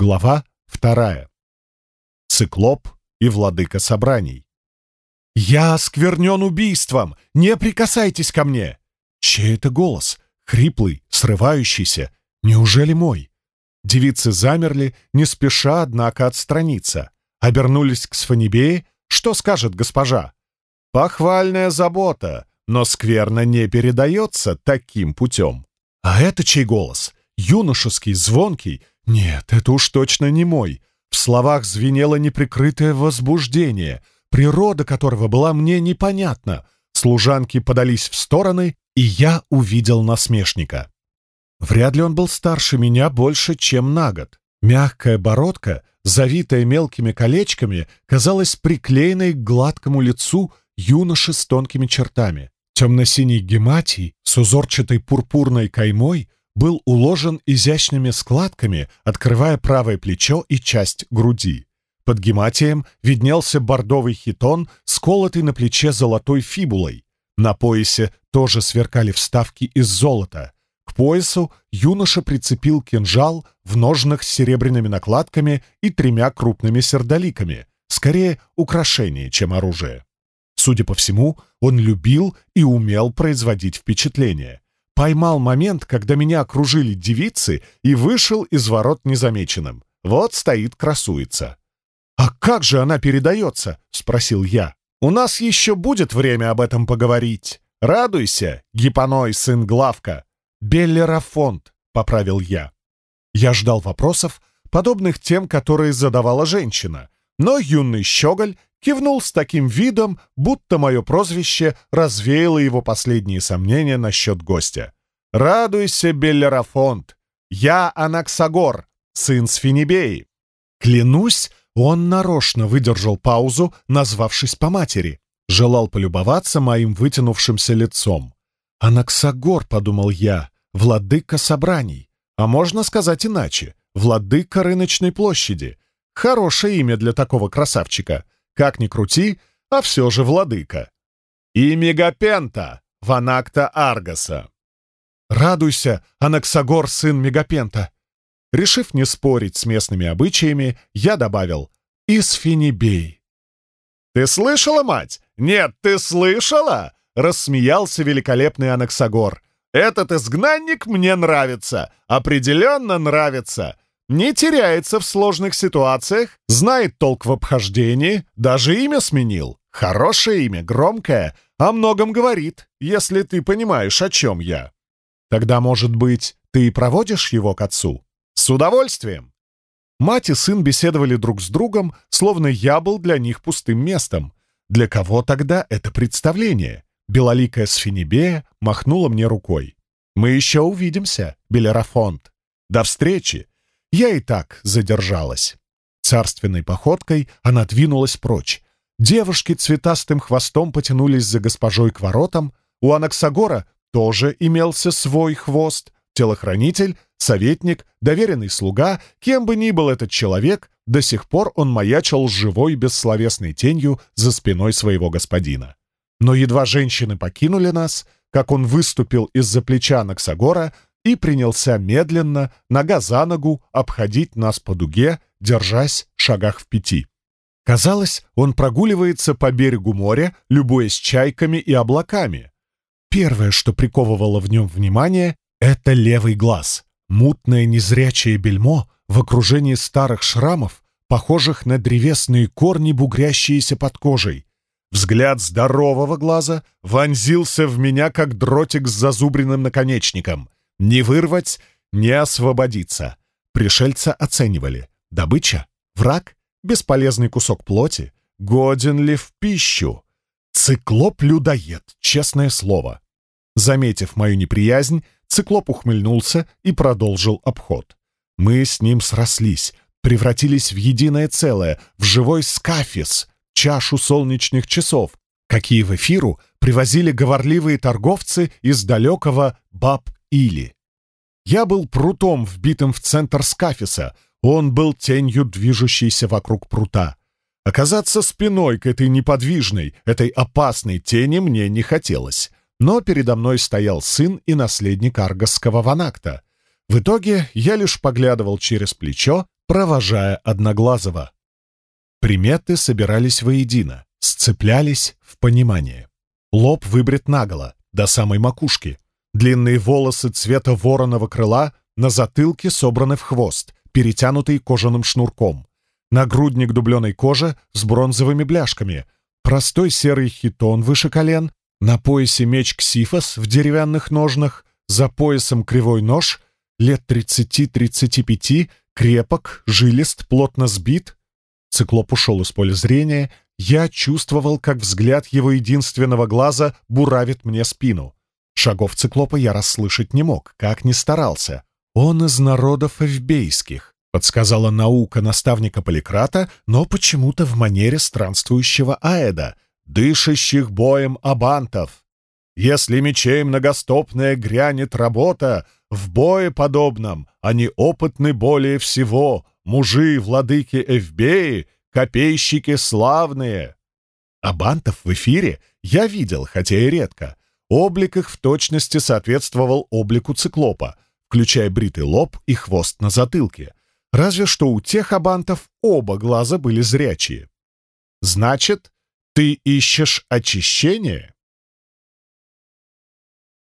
Глава вторая. Циклоп и владыка собраний. «Я осквернен убийством! Не прикасайтесь ко мне!» Чей это голос? Хриплый, срывающийся. Неужели мой? Девицы замерли, не спеша, однако, отстраниться. Обернулись к Сфанибее. Что скажет госпожа? Похвальная забота, но скверно не передается таким путем. А это чей голос? Юношеский, звонкий? Нет, это уж точно не мой. В словах звенело неприкрытое возбуждение, природа которого была мне непонятна. Служанки подались в стороны, и я увидел насмешника. Вряд ли он был старше меня больше, чем на год. Мягкая бородка, завитая мелкими колечками, казалась приклеенной к гладкому лицу юноши с тонкими чертами. Темно-синий гематий с узорчатой пурпурной каймой был уложен изящными складками, открывая правое плечо и часть груди. Под гематием виднелся бордовый хитон, сколотый на плече золотой фибулой. На поясе тоже сверкали вставки из золота. К поясу юноша прицепил кинжал в ножнах с серебряными накладками и тремя крупными сердоликами, скорее украшение, чем оружие. Судя по всему, он любил и умел производить впечатление. Поймал момент, когда меня окружили девицы, и вышел из ворот незамеченным. Вот стоит, красуется. «А как же она передается?» — спросил я. «У нас еще будет время об этом поговорить. Радуйся, гипоной, сын Главка!» «Беллерафонт», — поправил я. Я ждал вопросов, подобных тем, которые задавала женщина, но юный щеголь кивнул с таким видом, будто мое прозвище развеяло его последние сомнения насчет гостя. «Радуйся, Беллерафонт! Я Анаксагор, сын Сфинибеи!» Клянусь, он нарочно выдержал паузу, назвавшись по матери. Желал полюбоваться моим вытянувшимся лицом. «Анаксагор», — подумал я, — «владыка собраний». А можно сказать иначе — владыка рыночной площади. Хорошее имя для такого красавчика — как ни крути, а все же владыка. И Мегапента, Ванакта Аргаса. Радуйся, Анаксагор, сын Мегапента. Решив не спорить с местными обычаями, я добавил «Из Финибей». «Ты слышала, мать? Нет, ты слышала?» — рассмеялся великолепный Анаксагор. «Этот изгнанник мне нравится, определенно нравится не теряется в сложных ситуациях, знает толк в обхождении, даже имя сменил. Хорошее имя, громкое, о многом говорит, если ты понимаешь, о чем я. Тогда, может быть, ты и проводишь его к отцу? С удовольствием. Мать и сын беседовали друг с другом, словно я был для них пустым местом. Для кого тогда это представление? Белоликая Сфинибея махнула мне рукой. «Мы еще увидимся, Белерафонт. До встречи!» Я и так задержалась. Царственной походкой она двинулась прочь. Девушки цветастым хвостом потянулись за госпожой к воротам. У Анаксагора тоже имелся свой хвост. Телохранитель, советник, доверенный слуга, кем бы ни был этот человек, до сих пор он маячил живой бессловесной тенью за спиной своего господина. Но едва женщины покинули нас, как он выступил из-за плеча Анаксагора, и принялся медленно, нога за ногу, обходить нас по дуге, держась шагах в пяти. Казалось, он прогуливается по берегу моря, любуясь чайками и облаками. Первое, что приковывало в нем внимание, — это левый глаз. Мутное незрячее бельмо в окружении старых шрамов, похожих на древесные корни, бугрящиеся под кожей. Взгляд здорового глаза вонзился в меня, как дротик с зазубренным наконечником — не вырвать, не освободиться. Пришельца оценивали. Добыча? Враг? Бесполезный кусок плоти? Годен ли в пищу? Циклоп-людоед, честное слово. Заметив мою неприязнь, циклоп ухмыльнулся и продолжил обход. Мы с ним срослись, превратились в единое целое, в живой скафис, чашу солнечных часов, какие в эфиру привозили говорливые торговцы из далекого Баб или. Я был прутом, вбитым в центр скафиса, он был тенью, движущейся вокруг прута. Оказаться спиной к этой неподвижной, этой опасной тени мне не хотелось. Но передо мной стоял сын и наследник аргосского ванакта. В итоге я лишь поглядывал через плечо, провожая Одноглазого. Приметы собирались воедино, сцеплялись в понимание. Лоб выбрит наголо, до самой макушки. Длинные волосы цвета вороного крыла на затылке собраны в хвост, перетянутый кожаным шнурком. Нагрудник дубленой кожи с бронзовыми бляшками. Простой серый хитон выше колен. На поясе меч ксифос в деревянных ножнах. За поясом кривой нож. Лет 30-35, крепок, жилист, плотно сбит, Циклоп ушел из поля зрения. Я чувствовал, как взгляд его единственного глаза буравит мне спину. Шагов циклопа я расслышать не мог, как ни старался. Он из народов эвбейских, подсказала наука наставника Поликрата, но почему-то в манере странствующего Аэда, дышащих боем абантов. Если мечей многостопная грянет работа, в бое подобном они опытны более всего, мужи, владыки Эвбеи, копейщики славные. Абантов в эфире я видел, хотя и редко. Облик их в точности соответствовал облику циклопа, включая бритый лоб и хвост на затылке. Разве что у тех абантов оба глаза были зрячие. «Значит, ты ищешь очищение?»